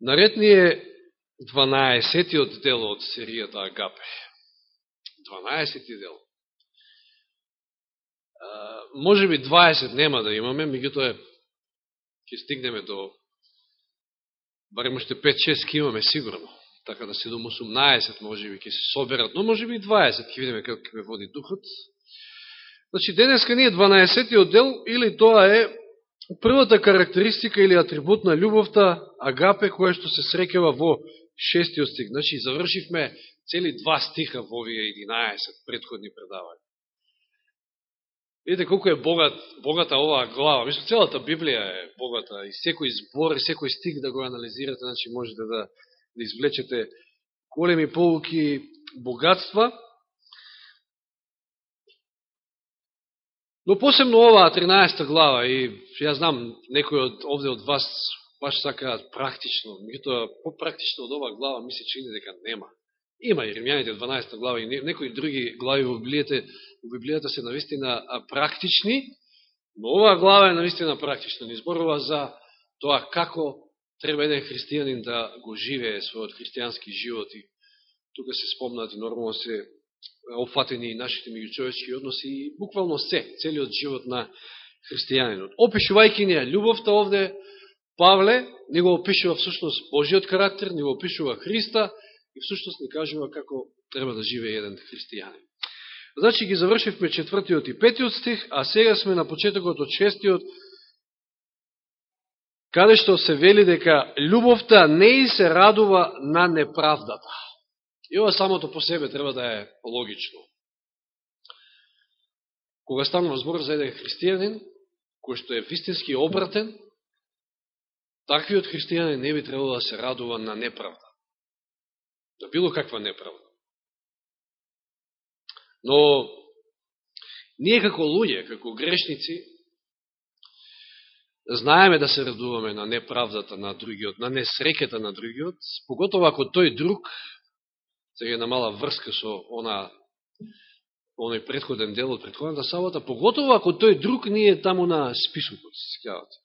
Наред ни е 12-тиот дел од серијата Агапе. 12-ти дел. А, може би 20 нема да имаме, меѓутоа ќе стигнеме до барем уште 5-6 ќе имаме сигурно. Така да се до 18 може би ќе се соберат, но може би 20 ќе видиме како ќе води духот. Значи, денеска ни е 12-тиот дел, или тоа е првата карактеристика или атрибут на љубовта, агапе, која што се срекева во шестиот стих. Значи, завршивме цели два стиха во овие 11 предходни предавања. Видите колко е богат, богата оваа глава. Мисло, целата Библија е богата и секој збор и секој стих да го анализирате, значи можете да, да извлечете големи полуки, богатства. Но посебно оваа 13 глава, и ја знам, некој од овде од вас баш сакаат практично, меѓутоа по-практично од оваа глава ми се чини дека нема. Има и Римјаните 12 глава и некои други глави во Библијата, во Библијата се навистина практични, но оваа глава е навистина практична. Ни зборува за тоа како треба еден христијанин да го живее својот христијански живот и тука се спомнати нормално се опфатени и нашите меѓучовечки односи и буквално се, целиот живот на христијанинот. Опишувајќи неја љубовта овде, Павле не го опишува всушност Божиот карактер, не го опишува Христа и всушност не кажува како треба да живее еден христијанин. Значи ги завршивме четвртиот и петиот стих, а сега сме на почетокот од шестиот, каде што се вели дека љубовта не и се радува на неправдата. И ова самото по себе треба да е логично. Кога станува збор за еден христијанин, кој што е вистински обратен, таквиот христијанин не би требало да се радува на неправда. На било каква неправда. Но, ние како луѓе, како грешници, знаеме да се радуваме на неправдата на другиот, на несрекета на другиот, поготово ако тој друг, сега една мала врска со она, оној предходен дел од предходната сабота, поготово ако тој друг не е таму на списокот, се скавате.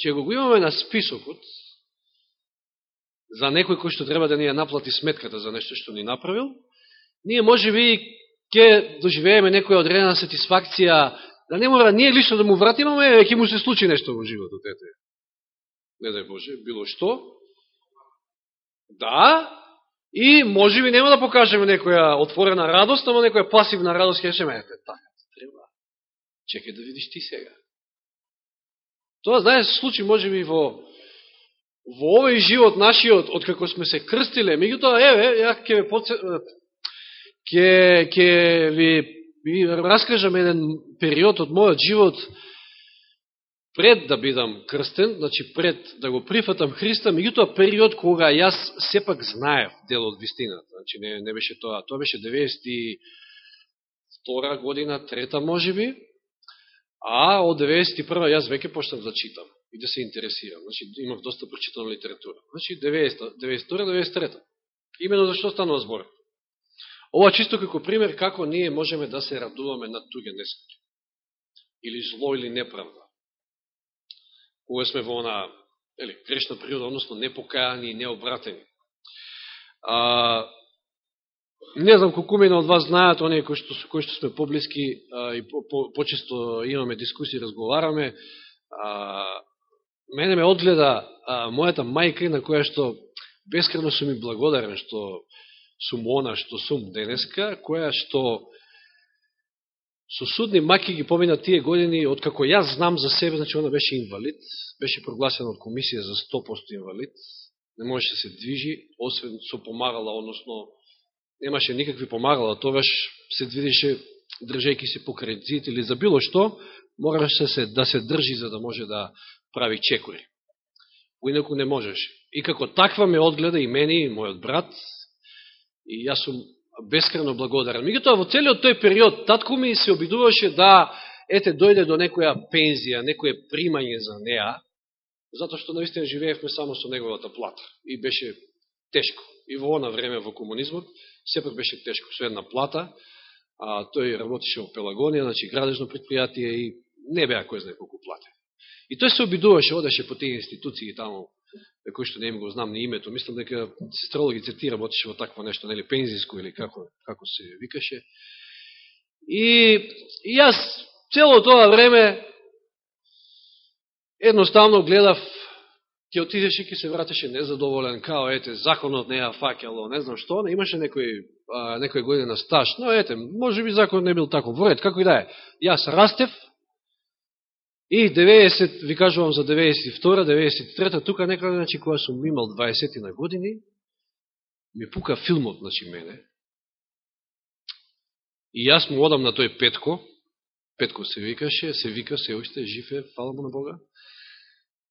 Че го имаме на списокот за некој кој што треба да ни ја наплати сметката за нешто што ни направил, ние може би ќе доживееме некоја одредена сатисфакција, да не мора ние лично да му вратиме, ама ќе му се случи нешто во животот, ете. Не дај Боже, било што. Да, и може би нема да покажеме некоја отворена радост, ама некоја пасивна радост ќе речеме, ете, така, треба. Чекай да видиш ти сега. Тоа, знаеш, случи може би во во овој живот нашиот, од како сме се крстиле, меѓутоа, еве, ја ќе ви, подсе... ќе, ќе ви, ви раскажам еден период од мојот живот пред да бидам крстен, значи пред да го прифатам Христа, меѓутоа период кога јас сепак знаев дел од вистината. Значи не, не беше тоа, тоа беше 92 година, трета можеби, А од 91 јас веќе почнав да читам и да се интересирам. Значи, имав доста прочитана литература. Значи, 92-93. Имено зашто станува збор. Ова чисто како пример како ние можеме да се радуваме над туѓе несреќа. Или зло или неправда. Кога сме во она ели, грешна природа, односно непокаяни и необратени. А, Не знам колку мене од вас знаат, оние кои што, кои што сме поблиски а, и по, по, почесто имаме дискусии, разговараме. А, мене ме одгледа а, мојата мајка на која што бескрено сум и благодарен што сум она што сум денеска, која што со судни маки ги помина тие години, откако јас знам за себе, значи она беше инвалид, беше прогласена од комисија за 100% инвалид, не можеше да се движи, освен со помагала, односно немаше никакви помагала, тогаш се движеше држејки се по кредит или за било што, мораше се да се држи за да може да прави чекори. Уинаку не можеш. И како таква ме одгледа и мене, и мојот брат, и јас сум бескрено благодарен. Мегутоа, во целиот тој период, татко ми се обидуваше да, ете, дојде до некоја пензија, некоје примање за неа, затоа што наистина живеевме само со неговата плата. И беше тешко. И во она време во комунизмот, сепак беше тешко, со една плата, а тој работеше во Пелагонија, значи градежно предпријатие и не беа кој знае колку плате. И тој се обидуваше, одеше по тие институции таму кој што не им го знам ни името, мислам дека сестрало ги цитира, отише во такво нешто, нели, пензиско или како, како се викаше. И, и јас цело тоа време едноставно гледав ќе отидеше ќе се вратеше незадоволен, као ете, законот не ја факело, не знам што, не имаше некој, а, некој година стаж, но ете, може би законот не бил тако вред, како и да е. Јас растев, и 90, ви кажувам за 92 93 тука некаде, значи, која сум имал 20 на години, ми пука филмот, значи, мене, и јас му одам на тој Петко, Петко се викаше, се вика, се уште, жив е, фала му на Бога,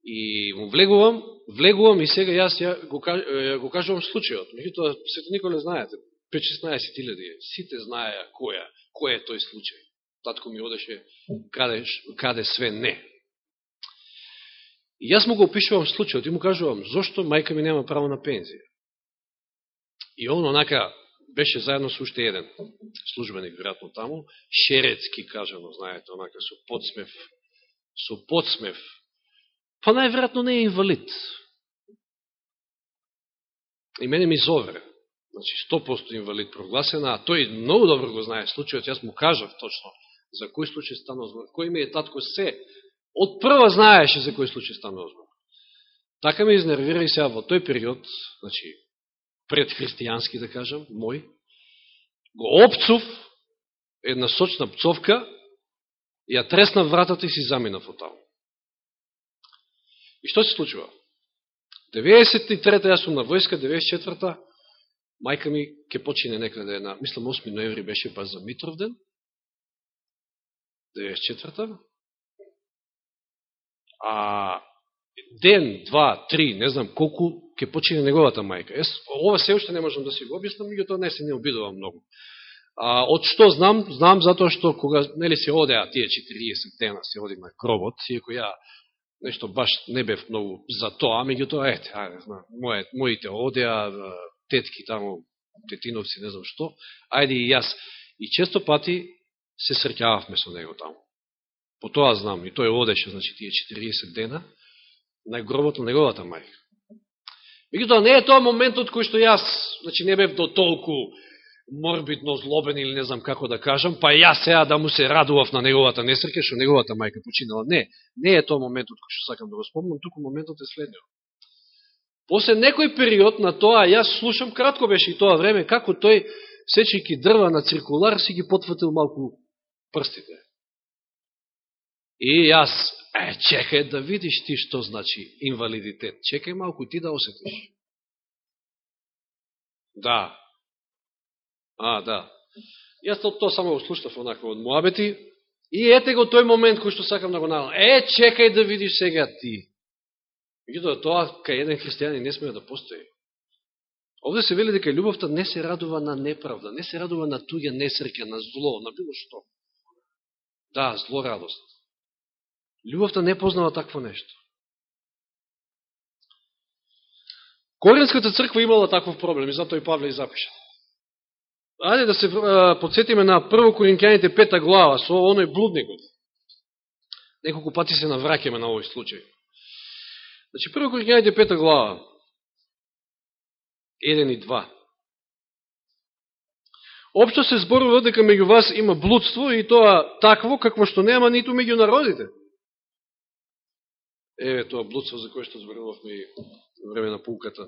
И му влегувам, влегувам и сега јас ја го, ја го кажувам случајот. Меѓутоа, сето никој не знаете. 5-16 илјади. Сите знаеа која, кој е тој случај. Татко ми одеше каде, каде све не. И јас му го опишувам случајот и му кажувам, зошто мајка ми нема право на пензија? И он онака беше заедно со уште еден службеник, веројатно таму, шерецки кажано, знаете, онака со подсмев, со подсмев, па најверојатно не е инвалид. И мене ми зовре. Значи, 100% инвалид прогласена, а тој многу добро го знае случајот, јас му кажав точно за кој случај станува збор. Кој ми е татко се, од прва знаеше за кој случај станува збор. Така ме изнервира и сега во тој период, значи, пред христијански, да кажам, мој, го опцув една сочна пцовка, ја тресна вратата и си заминав од таму. И што се случува? 93-та јас сум на војска, 94-та, мајка ми ке почине некаде на, мислам 8 ноември беше баш за Митровден, 94-та, а ден, два, три, не знам колку, ке почине неговата мајка. Ес, ова се уште не можам да си го објаснам, тоа не се не обидувам многу. А, од што знам? Знам затоа што кога нели се одеа тие 40 дена се оди на гробот, иако ја нешто баш не бев многу за тоа, меѓутоа, ете, ајде, знам, моје, моите одеа, тетки таму, тетиновци, не знам што, ајде и јас. И често пати се срќававме со него таму. По тоа знам, и тој одеше, значи, тие 40 дена, на гробот на неговата мајка. Меѓутоа, не е тоа моментот кој што јас, значи, не бев до толку морбитно злобен или не знам како да кажам, па јас сега да му се радував на неговата несреќа, што неговата мајка починала. Не, не е тоа моментот кој што сакам да го спомнам, туку моментот е следниот. После некој период на тоа, јас слушам, кратко беше и тоа време, како тој, сечејќи дрва на циркулар, си ги потватил малку прстите. И јас, е, чекај да видиш ти што значи инвалидитет. Чекај малку ти да осетиш. Да, А, да. Јас тоа, тоа само го слушнав онако од муабети. И ете го тој момент кој што сакам да го навам. Е, чекај да видиш сега ти. Меѓутоа, тоа кај еден христијани не смее да постои. Овде се вели дека љубовта не се радува на неправда, не се радува на туѓа несреќа, на зло, на било што. Да, зло радост. Не познава такво нешто. Коринската црква имала таков проблем и затоа и Павле и запиша. Ајде да се подсетиме на прво Коринкјаните пета глава со оној блудникот. Неколку пати се навраќаме на овој случај. Значи, прво Коринкјаните пета глава, 1 и 2. Општо се зборува дека меѓу вас има блудство и тоа такво какво што нема ниту меѓу народите. Еве тоа блудство за кое што зборувавме време на пулката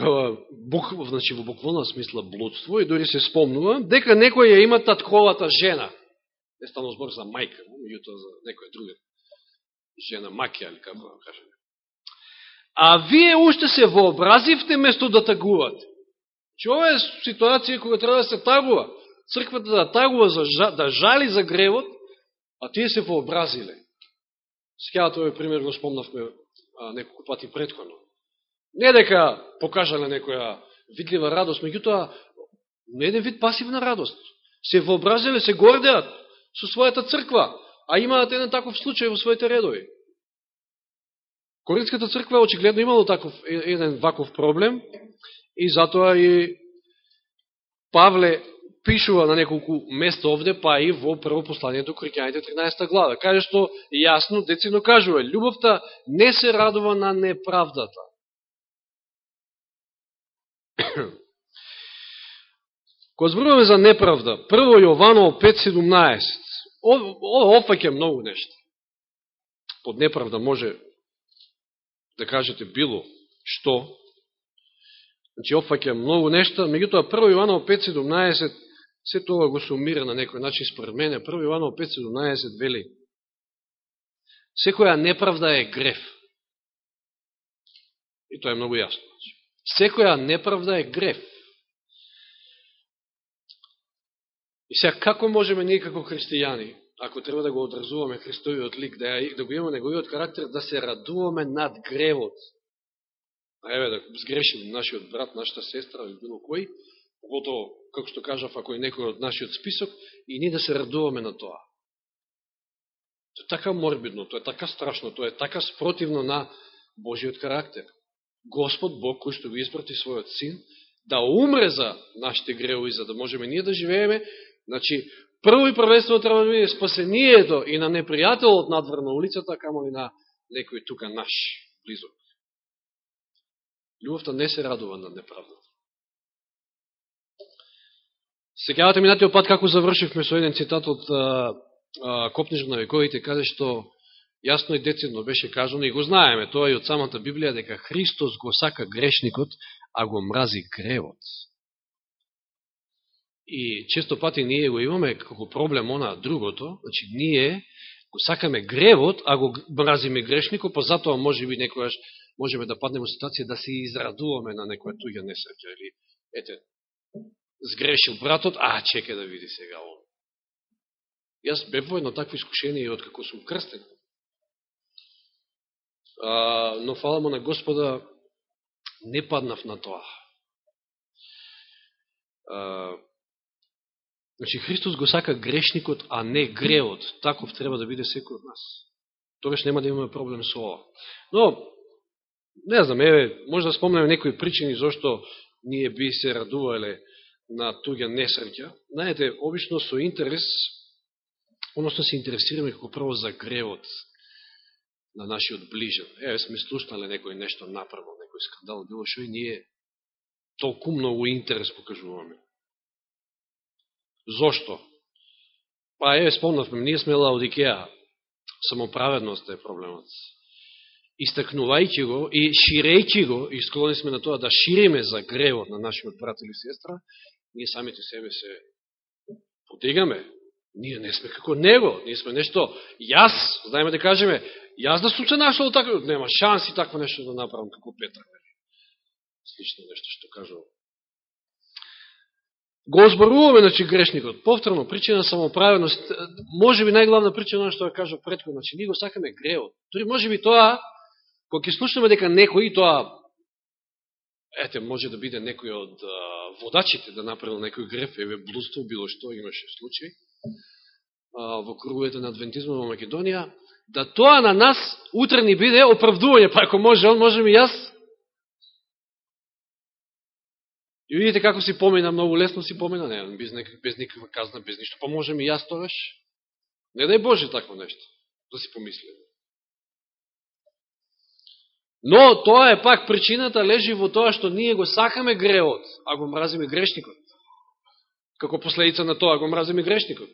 бук, значи, во буквална смисла блудство и дори се спомнува, дека некој ја има татковата жена. Не стану збор за мајка, меѓутоа за некоја друга жена, макија или како да кажем. А вие уште се вообразивте место да тагувате. Че ова е ситуација кога треба да се тагува. Црквата да тагува, за, да жали за гревот, а тие се вообразиле. Сеќавате овој пример го спомнавме неколку пати предходно. Не дека покажале некоја видлива радост, меѓутоа, не еден вид пасивна радост. Се вообразиле, се гордеат со својата црква, а имаат еден таков случај во своите редови. Коринската црква очигледно имало таков еден ваков проблем и затоа и Павле пишува на неколку места овде, па и во прво послание до Коринјаните 13 глава. Каже што јасно, децидно кажува, љубовта не се радува на неправдата. Кога зборуваме за неправда, прво Јованово 5.17, ова опаќе многу нешто. Под неправда може да кажете било што, значи опфаќа многу нешта, меѓутоа прво Јованово 5.17 се тоа го сумира на некој начин според мене. Прво Јованово 5.17 вели Секоја неправда е греф. И тоа е многу јасно. Значи, Секоја неправда е греф. И сега, како можеме ние како христијани, ако треба да го одразуваме Христојот лик, да, да го имаме неговиот карактер, да се радуваме над гревот? Еве, да сгрешим нашиот брат, нашата сестра или било кој, поготово, како што кажав, ако е некој од нашиот список, и ние да се радуваме на тоа. Тоа е така морбидно, тоа е така страшно, тоа е така спротивно на Божиот карактер. Господ Бог, кој што ви испрати својот син, да умре за нашите греови, за да можеме ние да живееме, Значи, прво и првенствено треба да биде спасението и на непријателот надвор на улицата, камо и на некој тука наш близок. Любовта не се радува на неправдата. Секавате минатиот пат како завршивме со еден цитат од Копнижа на вековите, каде што јасно и децидно беше кажано и го знаеме, тоа и од самата Библија, дека Христос го сака грешникот, а го мрази гревот. И често пати ние го имаме како проблем она другото, значи ние го сакаме гревот, а го мразиме грешникот, па затоа може би некојаш можеме да паднеме во ситуација да се израдуваме на некоја туѓа несреќа или ете сгрешил братот, а чека да види сега он. Јас бев во едно такво искушение од како сум крстен. А, но фала му на Господа не паднав на тоа. А, Значи, Христос го сака грешникот, а не греот. Таков треба да биде секој од нас. Тогаш нема да имаме проблем со ова. Но, не знам, еве, може да спомнеме некои причини зашто ние би се радувале на туѓа несреќа. Знаете, обично со интерес, односно се интересираме како прво за гревот на нашиот ближен. Еве, сме слушнале некој нешто направо, некој скандал, било шо и ние толку многу интерес покажуваме. Зошто? Па е, спомнавме, ние сме Лаодикеа. Самоправедност е проблемот. Истакнувајќи го и ширејќи го, и склони сме на тоа да шириме за гревот на нашиот брат или сестра, ние самите себе се подигаме. Ние не сме како него, ние сме нешто, јас, знаеме да кажеме, јас да сум се нашол така, нема шанси такво нешто да направам како Петар. Слично нешто што кажува го озборуваме, значи, грешникот. Повторно, причина самоправеност, може би најглавна причина, што ја кажа предходно, значи, ние го сакаме греот. Тори може би тоа, кога ќе слушаме дека некој, тоа, ете, може да биде некој од а, водачите да направил некој греф, еве блудство, било што имаше случај, а, во круговете на адвентизма во Македонија, да тоа на нас утре ни биде оправдување, па ако може он, може ми јас, И видите како си помена, многу лесно си помена, не, без, некак, без никаква казна, без ништо. Па можем и јас тогаш. Не дај Боже такво нешто, да си помислиме. Но тоа е пак причината лежи во тоа што ние го сакаме греот, а го мразиме грешникот. Како последица на тоа го мразиме грешникот.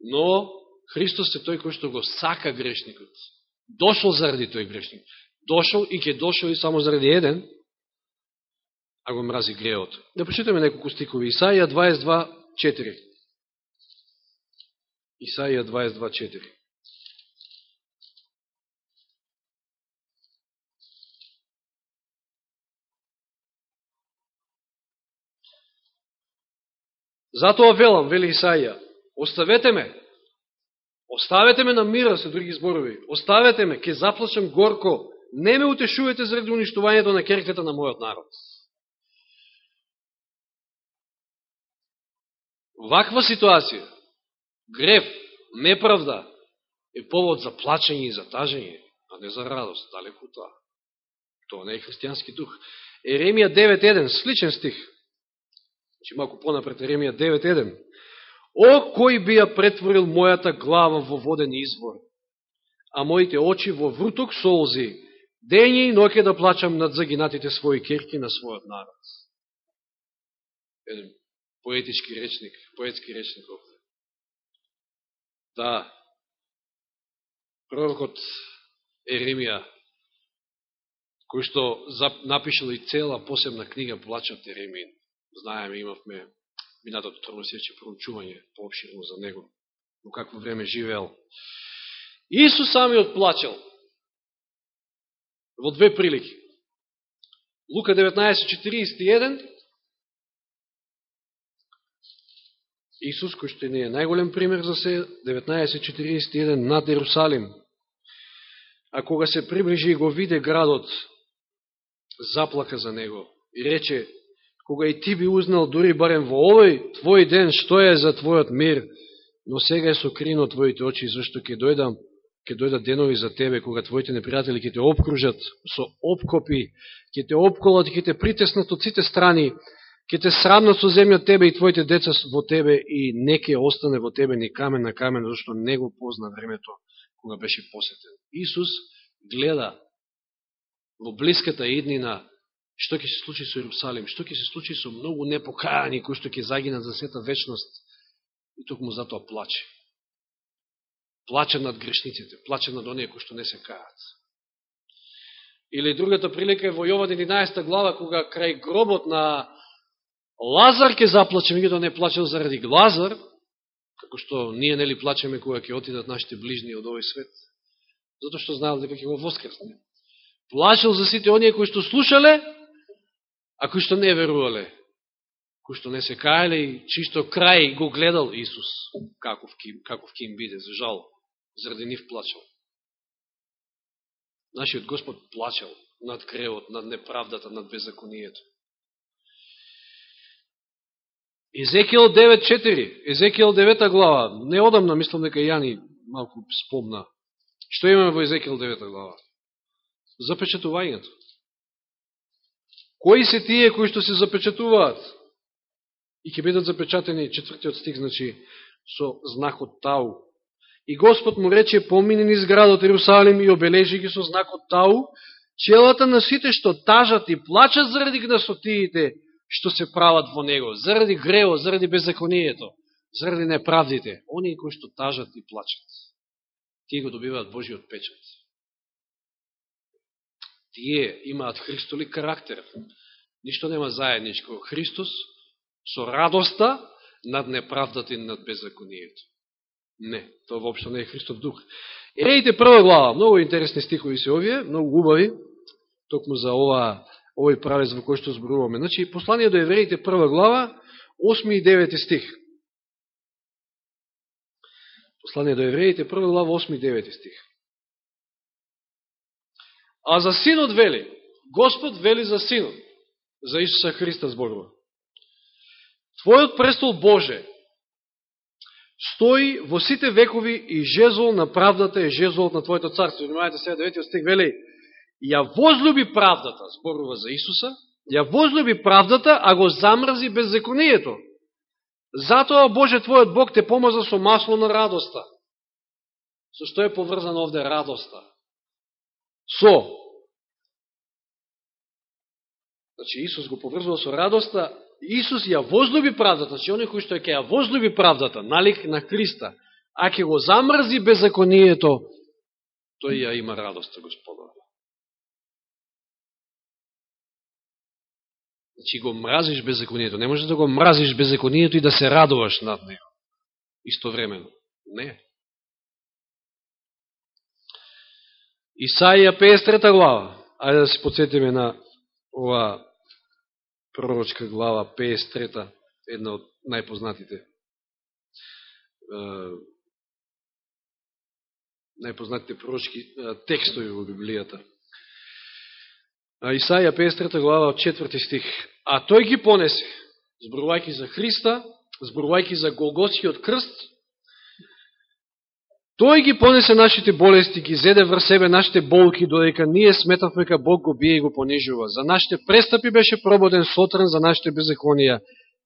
Но Христос е тој кој што го сака грешникот. Дошол заради тој грешник. Дошол и ќе дошол и само заради еден, а го мрази греот. Да прочитаме неколку стикови. Исаија 22.4. Исаија 22.4. Затоа велам, вели Исаија, оставете ме, оставете ме на мира, се други зборови, оставете ме, ке заплачам горко, не ме утешувате заради уништувањето на керката на мојот народ. Ваква ситуација, греф, неправда, е повод за плачење и за тажење, а не за радост, далеко тоа. Тоа не е христијански дух. Еремија 9.1, сличен стих. Значи, малко понапред Еремија 9.1. О, кој би ја претворил мојата глава во воден извор, а моите очи во вруток солзи, дење и ноќе да плачам над загинатите своји кирки на својот народ. Еден поетички речник, поетски речник овде. Да, пророкот Еремија, кој што напишал и цела посебна книга Плачат Еремин. Знаеме, имавме минатото тромесече проучување пообширно за него, но какво време живеел. Исус самиот плачел во две прилики. Лука 19.41 Исус, кој што не е најголем пример за се, 19.41 над Ерусалим. А кога се приближи и го виде градот, заплака за него и рече, кога и ти би узнал дури барем во овој твој ден што е за твојот мир, но сега е сокрино твоите очи, зашто ќе дојдам, ќе дојдат денови за тебе, кога твоите непријатели ќе те обкружат со обкопи, ќе те обколат и ќе те притеснат од сите страни, ќе те срамнат со земја тебе и твоите деца во тебе и не ќе остане во тебе ни камен на камен, зашто не го позна времето кога беше посетен. Исус гледа во блиската иднина што ќе се случи со Иерусалим, што ќе се случи со многу непокаяни кои што ќе загинат за сета вечност и тук му затоа плаче. Плаче над грешниците, плаче над оние кои што не се кајат. Или другата прилика е во Јован 11 глава, кога крај гробот на Лазар ќе заплаче, меѓутоа не плачел заради Лазар, како што ние нели плачеме кога ќе отидат нашите ближни од овој свет, затоа што знаел дека ќе го воскресне. Плачел за сите оние кои што слушале, а кои што не верувале, кои што не се каеле и чисто крај го гледал Исус, каков ки, каков ки им биде, за жал, заради нив плачал. Нашиот Господ плачел над кревот, над неправдата, над беззаконието. Езекијал 9.4, Езекијал 9 глава, не одамна, мислам дека Јани малку спомна. Што имаме во Езекијал 9 глава? Запечатувањето. Кои се тие кои што се запечатуваат? И ќе бидат запечатени, четвртиот стих, значи, со знакот Тау. И Господ му рече, помини низ градот Иерусалим и обележи ги со знакот Тау, челата на сите што тажат и плачат заради гнасотиите, што се прават во него, заради грео, заради беззаконието, заради неправдите, они кои што тажат и плачат. Тие го добиваат Божиот печат. Тие имаат Христоли карактер. Ништо нема заедничко. Христос со радоста над неправдата и над беззаконието. Не, тоа воопшто не е Христов дух. Ејте прва глава, многу интересни стихови се овие, многу убави, токму за ова овој правец во кој што зборуваме. Значи, послание до евреите, прва глава, 8 и 9 стих. Послание до евреите, прва глава, 8 и 9 стих. А за синот вели, Господ вели за синот, за Исуса Христа зборува. Твојот престол Боже стои во сите векови и жезол на правдата е жезолот на Твоето царство. Внимавајте сега, 9 стих вели, ја возлюби правдата, зборува за Исуса, ја возлюби правдата, а го замрзи беззаконието. Затоа Боже Твојот Бог те помаза со масло на радоста. Со што е поврзана овде радоста? Со. Значи Исус го поврзува со радоста, Исус ја возлюби правдата, значи оној кој што ќе ја возлюби правдата, налик на Христа, а ќе го замрзи беззаконието, тој ја има радоста, Господова. Значи го мразиш беззаконието. Не можеш да го мразиш беззаконието и да се радуваш над него. Истовремено. Не. Исаија 53 глава. Ајде да се подсетиме на ова пророчка глава 53, една од најпознатите најпознатите пророчки текстови во Библијата. Исаја 53 глава од 4 стих. А тој ги понесе, зборувајќи за Христа, зборувајќи за Голготскиот крст, тој ги понесе нашите болести, ги зеде врз себе нашите болки, додека ние сметавме ка Бог го бие и го понижува. За нашите престапи беше прободен сотрен, за нашите беззаконија.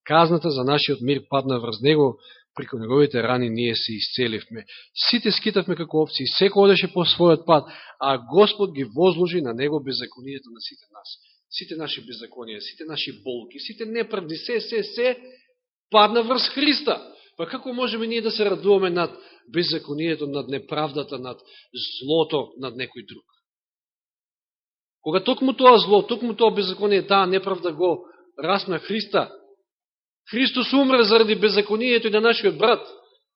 Казната за нашиот мир падна врз него, преку неговите рани ние се исцеливме. Сите скитавме како овци, секој одеше по својот пат, а Господ ги возложи на него беззаконието на сите нас. Сите наши беззаконија, сите наши болки, сите неправди, се, се, се, падна врз Христа. Па како можеме ние да се радуваме над беззаконието, над неправдата, над злото, над некој друг? Кога токму тоа зло, токму тоа беззаконие, таа неправда го расна Христа, Христос умре заради беззаконието и на нашиот брат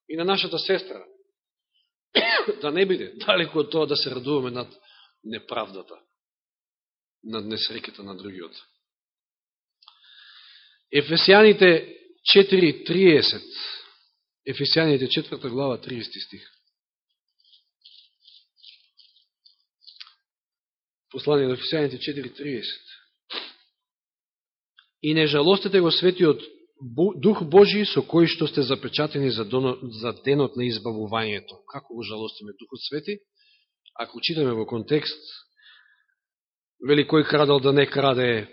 и на нашата сестра. да не биде далеко од тоа да се радуваме над неправдата, над несреката на другиот. Ефесијаните 4.30 Ефесијаните 4 глава 30 стих Послание на Ефесијаните 4.30 И не жалостете го светиот Дух Божи со кој што сте запечатени за, доно, за денот на избавувањето. Како го жалостиме Духот Свети? Ако читаме во контекст, вели кој крадал да не краде,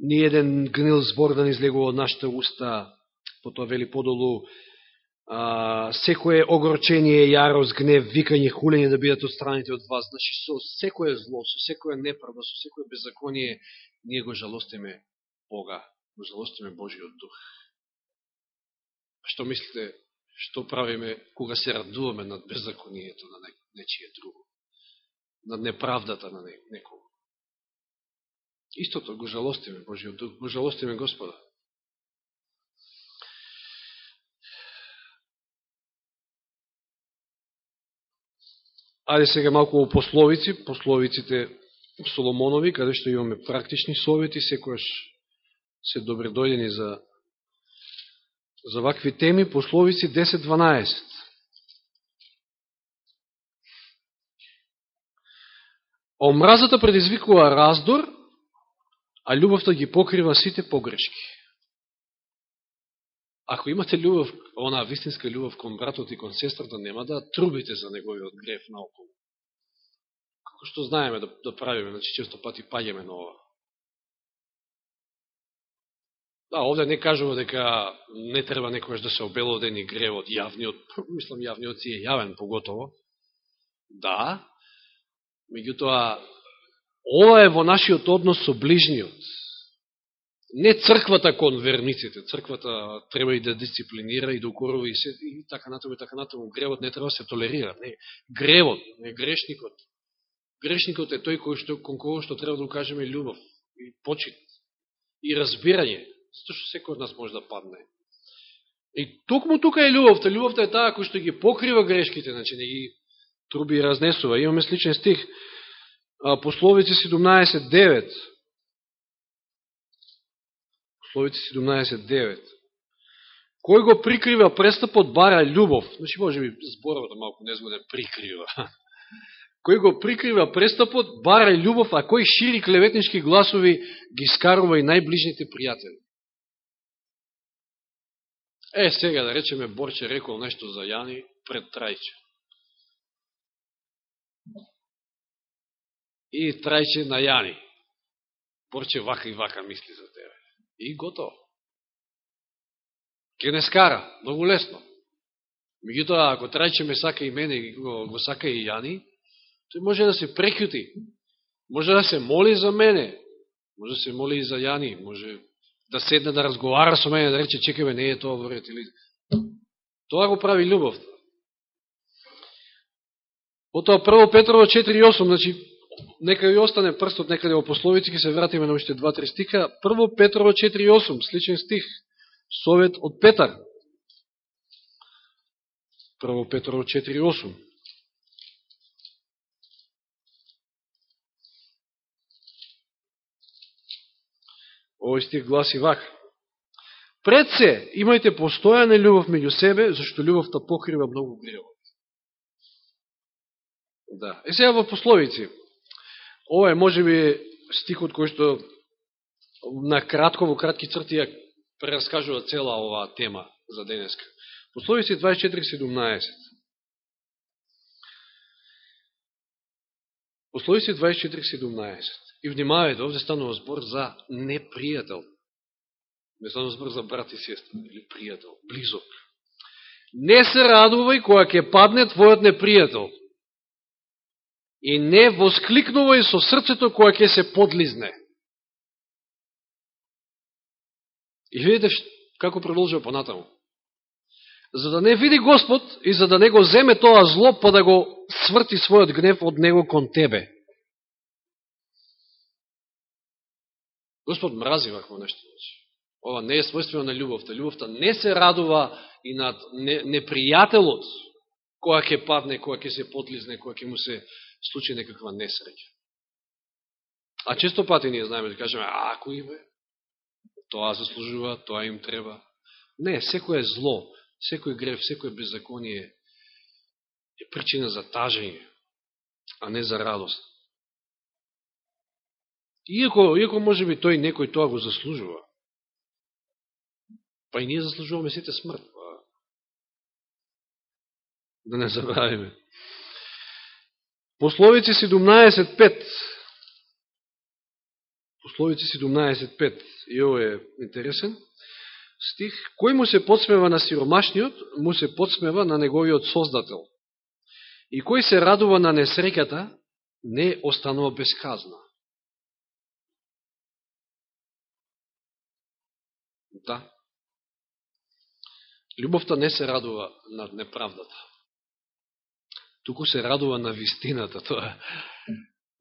ни еден гнил збор да не излегува од нашите уста, потоа вели подолу, а, секое огорчение, јарост, гнев, викање, хулење да бидат отстраните од вас. Значи, со секое зло, со секое неправда, со секое беззаконие, ние го жалостиме Бога го жалостиме Божиот дух. Што мислите, што правиме кога се радуваме над беззаконието на нечие друго, над неправдата на некого? Истото го жалостиме Божиот дух, го жалостиме Господа. Ајде сега малку о пословици, пословиците Соломонови, каде што имаме практични совети, секојаш се добредојдени за, за вакви теми, пословици 10-12. Омразата предизвикува раздор, а љубовта ги покрива сите погрешки. Ако имате љубов, она вистинска љубов кон братот и кон сестрата, нема да трубите за неговиот греф наоколу. Како што знаеме да, да правиме, значи често пати паѓаме на ова. Да, овде не кажува дека не треба некојаш да се обелодени гревот јавниот, мислам јавниот си е јавен поготово. Да, меѓутоа, ова е во нашиот однос со ближниот. Не црквата кон верниците, црквата треба и да дисциплинира и да укорува и, се, и така натаму и така натаму. Гревот не треба да се толерира. Не, гревот, не грешникот. Грешникот е тој кој што, кон кого што треба да укажеме љубов и почит и разбирање Зато што секој од нас може да падне. И токму тука е љубовта. Љубовта е таа кој што ги покрива грешките, значи не ги труби и разнесува. Имаме сличен стих. Пословици 17.9. Пословици 17.9. Кој го прикрива престапот бара љубов. Значи, може би зборовата малку незгоден да прикрива. кој го прикрива престапот, бара љубов, а кој шири клеветнички гласови, ги скарува и најближните пријатели. Е, сега да речеме, Борче рекол нешто за Јани пред Трајче. И Трајче на Јани. Борче вака и вака мисли за тебе. И готово. Ке не скара, многу лесно. Меѓутоа, ако Трајче ме сака и мене, го, го сака и Јани, тој може да се прекјути. Може да се моли за мене. Може да се моли и за Јани. Може да седне да разговара со мене, да рече, чекаме, не е тоа во ред. Или... Тоа го прави љубовта. Потоа прво Петрово 4.8, значи, нека ви остане прстот некаде во пословици, ќе се вратиме на уште 2-3 стика. Прво Петрово 4.8, сличен стих, совет од Петар. Прво Петрово 4.8. Овој стих гласи вака. Пред се, имајте постојана љубов меѓу себе, зашто љубовта покрива многу гревот. Да. Е сега во пословици. Ова е можеби стихот кој што на кратко, во кратки црти ја прераскажува цела оваа тема за денеска. Пословици 24.17. Пословици 24.17. И внимавајте, овде станува збор за непријател. Место збор за брат и сестра, или пријател, близок. Не се радувај кога ќе падне твојот непријател. И не воскликнувај со срцето која ќе се подлизне. И видите како продолжува понатаму. За да не види Господ и за да не го земе тоа зло, па да го сврти својот гнев од него кон тебе. Господ мрази вакво нешто. Ова не е својствено на љубовта. Љубовта не се радува и над непријателот, која ќе падне, која ќе се подлизне, која ќе му се случи некаква несреќа. А често пати ние знаеме да кажеме, а, ако име, тоа заслужува, тоа им треба. Не, секој е зло, секој греф, секој беззаконие е причина за тажење, а не за радост. Иако, иако може би тој некој тоа го заслужува. Па и ние заслужуваме сите смрт. Па да не забравиме. Пословици 17.5 Пословици 17.5 И ово е интересен стих. Кој му се подсмева на сиромашниот, му се подсмева на неговиот создател. И кој се радува на несреката, не останува без казна. Да. Любовта не се радува над неправдата. Туку се радува на вистината. Тоа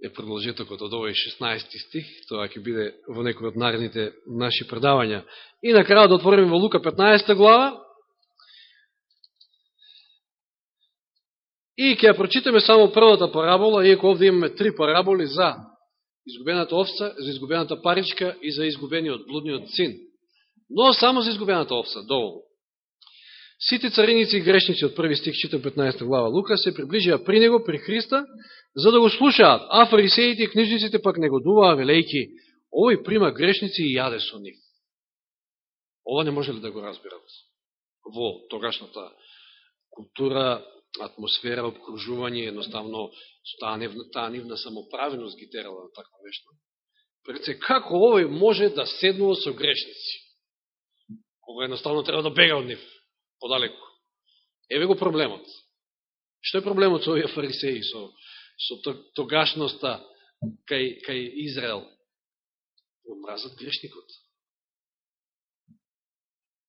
е продолжетокот од овој 16 стих. Тоа ќе биде во некој од наредните наши предавања. И на крајот да отвориме во Лука 15 глава. И ќе ја прочитаме само првата парабола, иако овде имаме три параболи за изгубената овца, за изгубената паричка и за изгубениот блудниот син. Но само за изгубената овца, доволно. Сите цариници и грешници од први стих читам 15 глава Лука се приближија при него, при Христа, за да го слушаат, а фарисеите и книжниците пак негодуваа велејки, овој прима грешници и јаде со нив. Ова не може ли да го разберат во тогашната култура, атмосфера, обкружување, едноставно таа нивна, таа нивна самоправеност ги терала на такво нешто. Преце, како овој може да седнува со грешници? Кога едноставно треба да бега од нив, подалеку. Еве го проблемот. Што е проблемот со овие фарисеи, со, со тогашноста кај, кај Израел? Го мразат грешникот.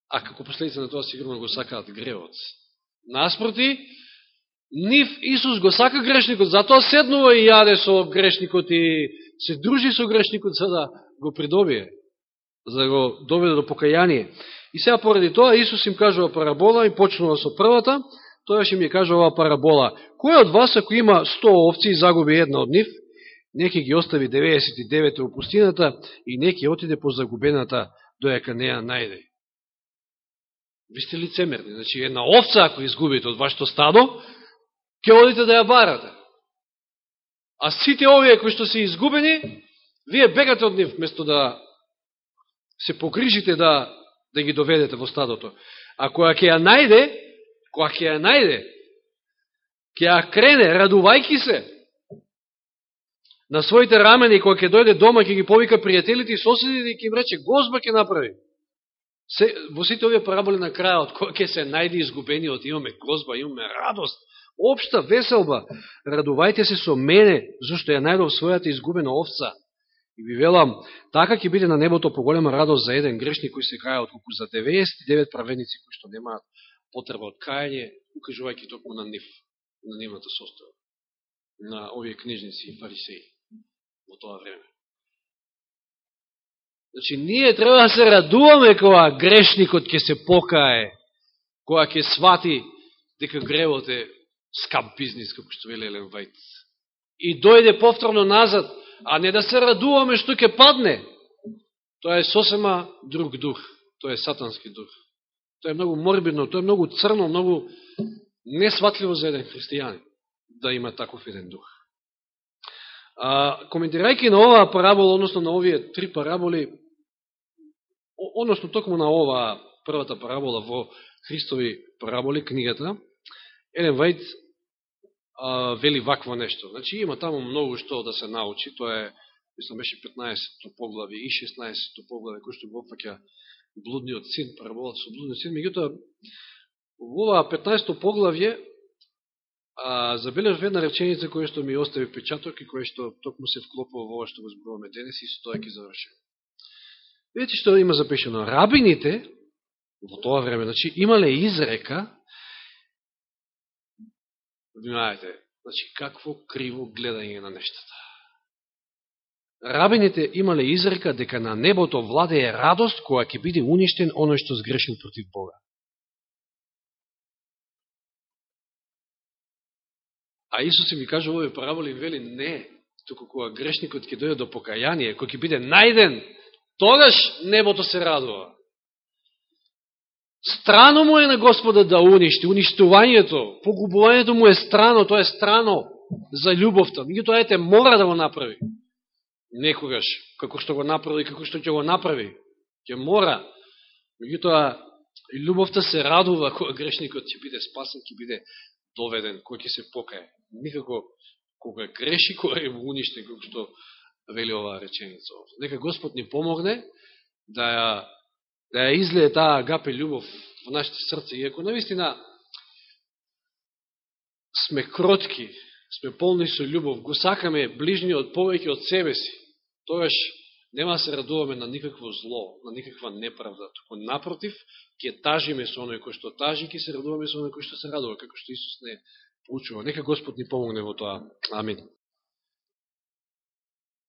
А како последица на тоа сигурно го сакаат гревот. Наспроти, нив Исус го сака грешникот, затоа седнува и јаде со грешникот и се дружи со грешникот за да го придобие, за да го доведе до покаяние. И сега поради тоа Исус им кажува парабола и почнува со првата, тоа ќе ми кажува оваа парабола. Кој од вас, ако има 100 овци и загуби една од нив, неки ги остави 99 во пустината и неки отиде по загубената дојака неја најде. Ви сте лицемерни. Значи, една овца, ако изгубите од вашето стадо, ќе одите да ја барате. А сите овие кои што се изгубени, вие бегате од нив, вместо да се погрижите да да ги доведете во стадото. А која ќе ја најде, која ќе ја најде, ќе ја крене, радувајки се, на своите рамени, која ќе дојде дома, ќе ги повика пријателите и соседите и ќе им рече, Госпа ќе направи. Се, во сите овие параболи на крајот, која ќе се најде изгубениот, имаме Госпа, имаме радост, обшта веселба, радувајте се со мене, зашто ја најдов својата изгубена овца. И ви велам, така ќе биде на небото поголема радост за еден грешник кој се каја, отколку за 99 праведници кои што немаат потреба од кајање, укажувајќи токму на нив, на нивната состоја, на овие книжници и фарисеи во тоа време. Значи, ние треба да се радуваме кога грешникот ќе се покае, кога ќе свати дека гревот е скап бизнис, како што вели Елен Вајц. И дојде повторно назад, а не да се радуваме што ќе падне. Тоа е сосема друг дух. Тоа е сатански дух. Тоа е многу морбидно, тоа е многу црно, многу несватливо за еден христијанин да има таков еден дух. А, коментирајќи на оваа парабола, односно на овие три параболи, односно токму на оваа првата парабола во Христови параболи, книгата, Елен Вајд а, вели вакво нешто. Значи има таму многу што да се научи, тоа е, мислам, беше 15-то поглави и 16-то поглави, кој што го опфаќа блудниот син, параболата со блудниот син, меѓутоа, во ова 15 поглавје, а, забележав една реченица која што ми остави печаток и која што токму се вклопува во ова што го зборуваме денес и со тоа ќе завршим. Видите што има запишено. Рабините, во тоа време, значи, имале изрека, внимавајте, значи, какво криво гледање на нештата. Рабините имале изрека дека на небото владее радост која ќе биде уништен оној што сгрешил против Бога. А Исус ми кажа овој параболи вели не, туку кога грешникот ќе дојде до покаяние, кој ќе биде најден, тогаш небото се радува. Страно му е на Господа да уништи, уништувањето, погубувањето му е страно, тоа е страно за љубовта. Меѓутоа, ете, мора да го направи некогаш, како што го направи, како што ќе го направи, ќе мора. Меѓутоа, љубовта се радува кога грешникот ќе биде спасен, ќе биде доведен, кој ќе се покае. Никако кога греши, кога е уништен, како што вели оваа реченица. Нека Господ ни помогне да ја, да ја излее таа агапе љубов во нашите срце. И ако наистина сме кротки, сме полни со љубов, го сакаме ближниот повеќе од себе си, тогаш нема да се радуваме на никакво зло, на никаква неправда, туку напротив, ќе тажиме со оној кој што тажи, ќе се радуваме со оној кој што се радува, како што Исус не получува. Нека Господ ни помогне во тоа. Амин.